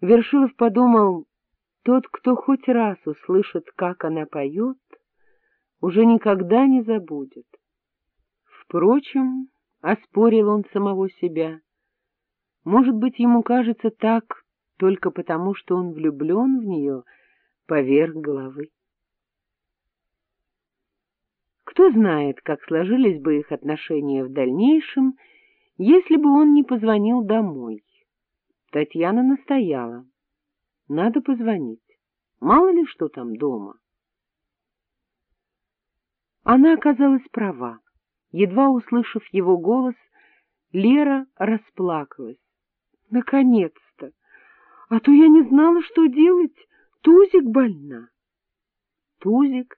Вершилов подумал, тот, кто хоть раз услышит, как она поет, уже никогда не забудет. Впрочем, оспорил он самого себя, может быть, ему кажется так только потому, что он влюблен в нее поверх головы. Кто знает, как сложились бы их отношения в дальнейшем, если бы он не позвонил домой. Татьяна настояла. Надо позвонить. Мало ли что там дома. Она оказалась права. Едва услышав его голос, Лера расплакалась. Наконец-то! А то я не знала, что делать. Тузик больна. Тузик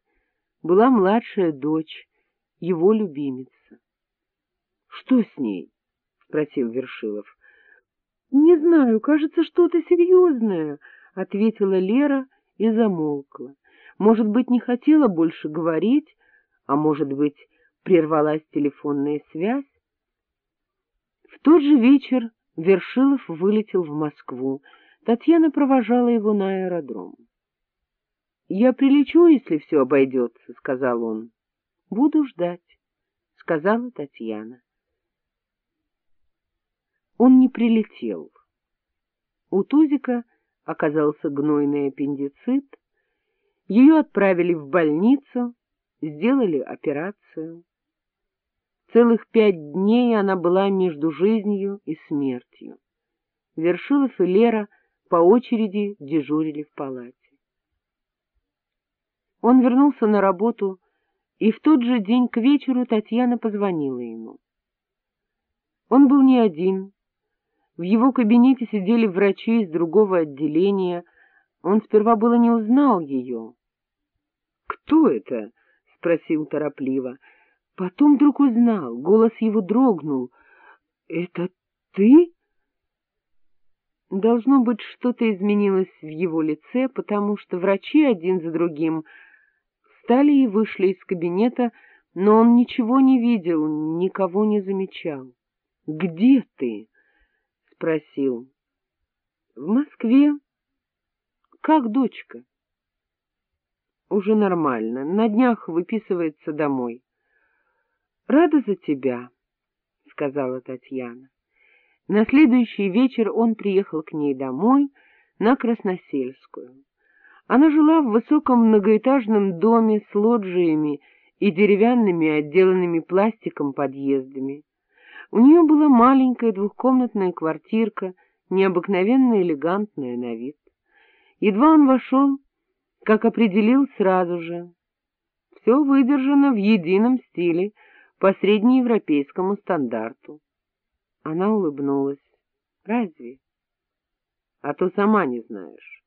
была младшая дочь, его любимица. — Что с ней? — спросил Вершилов. — Не знаю, кажется, что-то серьезное, — ответила Лера и замолкла. Может быть, не хотела больше говорить, а может быть, прервалась телефонная связь. В тот же вечер Вершилов вылетел в Москву. Татьяна провожала его на аэродром. — Я прилечу, если все обойдется, — сказал он. — Буду ждать, — сказала Татьяна. Он не прилетел. У Тузика оказался гнойный аппендицит. Ее отправили в больницу, сделали операцию. Целых пять дней она была между жизнью и смертью. Вершилов и Лера по очереди дежурили в палате. Он вернулся на работу, и в тот же день к вечеру Татьяна позвонила ему. Он был не один. В его кабинете сидели врачи из другого отделения. Он сперва было не узнал ее. — Кто это? — спросил торопливо. Потом вдруг узнал, голос его дрогнул. — Это ты? Должно быть, что-то изменилось в его лице, потому что врачи один за другим встали и вышли из кабинета, но он ничего не видел, никого не замечал. — Где ты? — спросил. — В Москве. — Как дочка? — Уже нормально. На днях выписывается домой. — Рада за тебя, — сказала Татьяна. На следующий вечер он приехал к ней домой, на Красносельскую. Она жила в высоком многоэтажном доме с лоджиями и деревянными, отделанными пластиком подъездами. У нее была маленькая двухкомнатная квартирка, необыкновенно элегантная на вид. Едва он вошел, как определил сразу же. Все выдержано в едином стиле, по среднеевропейскому стандарту. Она улыбнулась. Разве? А то сама не знаешь.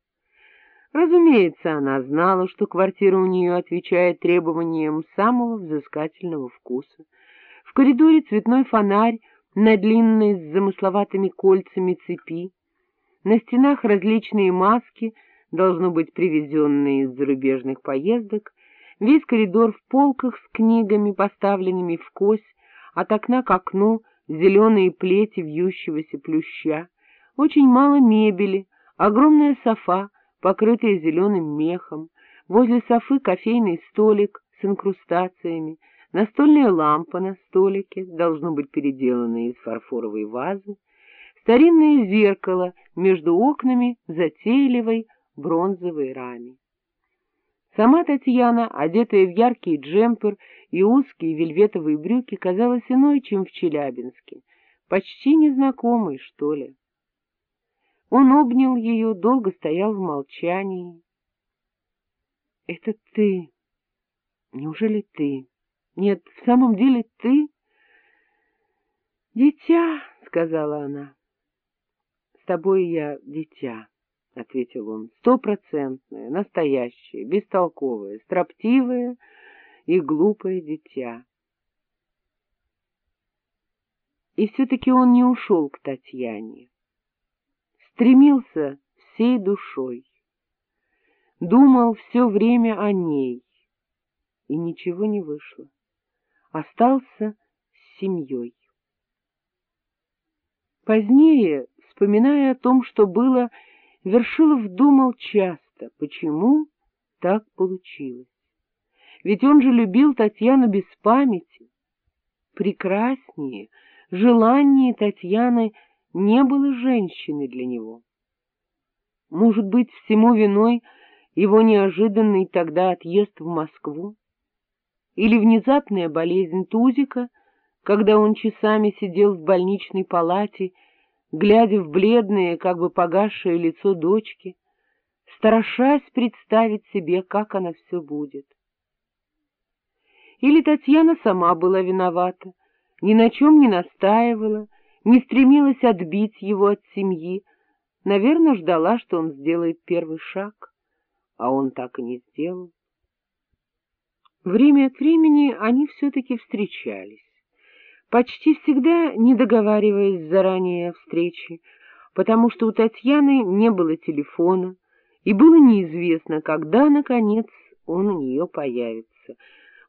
Разумеется, она знала, что квартира у нее отвечает требованиям самого взыскательного вкуса. В коридоре цветной фонарь на длинной с замысловатыми кольцами цепи. На стенах различные маски, должно быть привезенные из зарубежных поездок, Весь коридор в полках с книгами, поставленными в кость, от окна к окну зеленые плети вьющегося плюща, очень мало мебели, огромная софа, покрытая зеленым мехом, возле софы кофейный столик с инкрустациями, настольная лампа на столике, должно быть переделанная из фарфоровой вазы, старинное зеркало между окнами затейливой бронзовой раме. Сама Татьяна, одетая в яркий джемпер и узкие вельветовые брюки, казалась иной, чем в Челябинске, почти незнакомой, что ли. Он обнял ее, долго стоял в молчании. — Это ты? Неужели ты? Нет, в самом деле ты? — Дитя, — сказала она, — с тобой я дитя. — ответил он, — стопроцентное, настоящее, бестолковое, строптивое и глупое дитя. И все-таки он не ушел к Татьяне. Стремился всей душой. Думал все время о ней. И ничего не вышло. Остался с семьей. Позднее, вспоминая о том, что было, Вершилов думал часто, почему так получилось. Ведь он же любил Татьяну без памяти. Прекраснее, желаннее Татьяны не было женщины для него. Может быть, всему виной его неожиданный тогда отъезд в Москву? Или внезапная болезнь Тузика, когда он часами сидел в больничной палате, глядя в бледное, как бы погасшее лицо дочки, страшась представить себе, как она все будет. Или Татьяна сама была виновата, ни на чем не настаивала, не стремилась отбить его от семьи, наверное, ждала, что он сделает первый шаг, а он так и не сделал. Время от времени они все-таки встречались, почти всегда не договариваясь заранее о встрече, потому что у Татьяны не было телефона, и было неизвестно, когда, наконец, он у нее появится.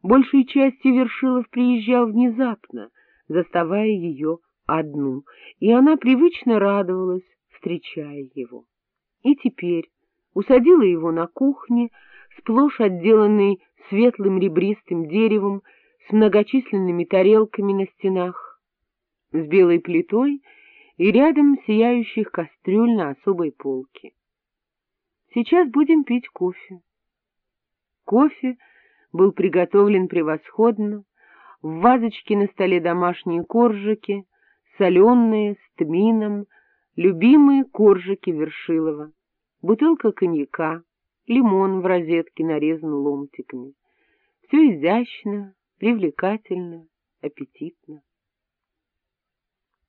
Большей частью Вершилов приезжал внезапно, заставая ее одну, и она привычно радовалась, встречая его. И теперь усадила его на кухне, сплошь отделанной светлым ребристым деревом, с многочисленными тарелками на стенах, с белой плитой и рядом сияющих кастрюль на особой полке. Сейчас будем пить кофе. Кофе был приготовлен превосходно, в вазочке на столе домашние коржики, соленые, с тмином, любимые коржики Вершилова, бутылка коньяка, лимон в розетке нарезан ломтиками. Все изящно, привлекательно, аппетитно.